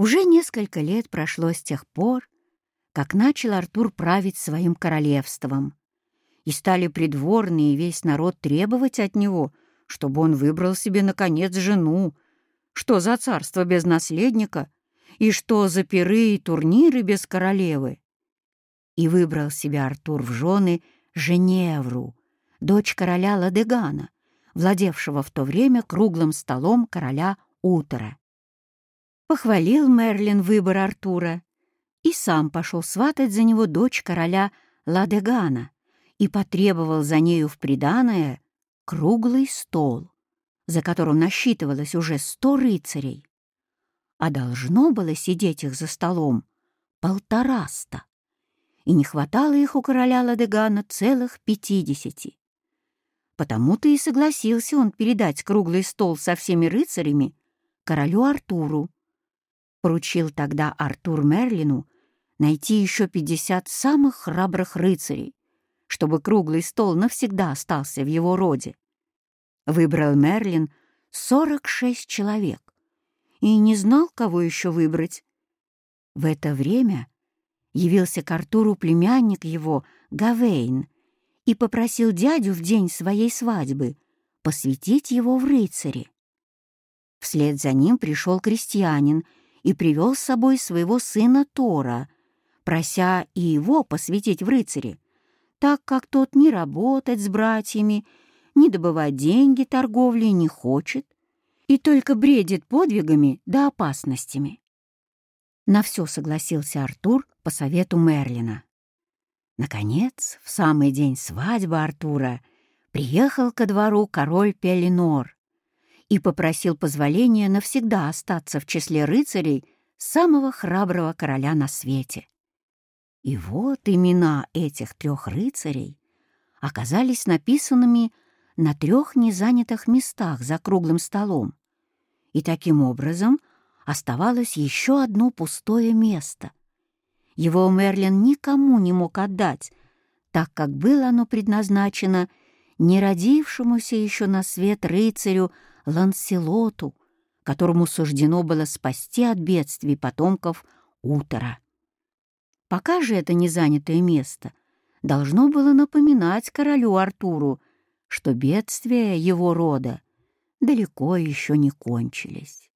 Уже несколько лет прошло с тех пор, как начал Артур править своим королевством, и стали придворные и весь народ требовать от него, чтобы он выбрал себе, наконец, жену. Что за царство без наследника? И что за пиры и турниры без королевы? И выбрал себе Артур в жены Женевру, дочь короля Ладегана, владевшего в то время круглым столом короля Утора. Похвалил Мерлин выбор Артура и сам пошел сватать за него дочь короля Ладегана и потребовал за нею в приданое круглый стол, за которым насчитывалось уже сто рыцарей. А должно было сидеть их за столом полтораста, и не хватало их у короля Ладегана целых пятидесяти. Потому-то и согласился он передать круглый стол со всеми рыцарями королю Артуру, поручил тогда Артур Мерлину найти еще пятьдесят самых храбрых рыцарей, чтобы круглый стол навсегда остался в его роде. Выбрал Мерлин сорок шесть человек и не знал, кого еще выбрать. В это время явился к Артуру племянник его, Гавейн, и попросил дядю в день своей свадьбы посвятить его в рыцари. Вслед за ним пришел крестьянин — и привел с собой своего сына Тора, прося и его посвятить в рыцари, так как тот не работать с братьями, не добывать деньги торговлей не хочет и только бредит подвигами да опасностями. На все согласился Артур по совету Мерлина. Наконец, в самый день свадьбы Артура приехал ко двору король Пелинор и попросил позволения навсегда остаться в числе рыцарей самого храброго короля на свете. И вот имена этих трех рыцарей оказались написанными на трех незанятых местах за круглым столом, и таким образом оставалось еще одно пустое место. Его Мерлин никому не мог отдать, так как было оно предназначено не родившемуся еще на свет рыцарю Ланселоту, которому суждено было спасти от бедствий потомков Утора. Пока же это незанятое место должно было напоминать королю Артуру, что бедствия его рода далеко еще не кончились.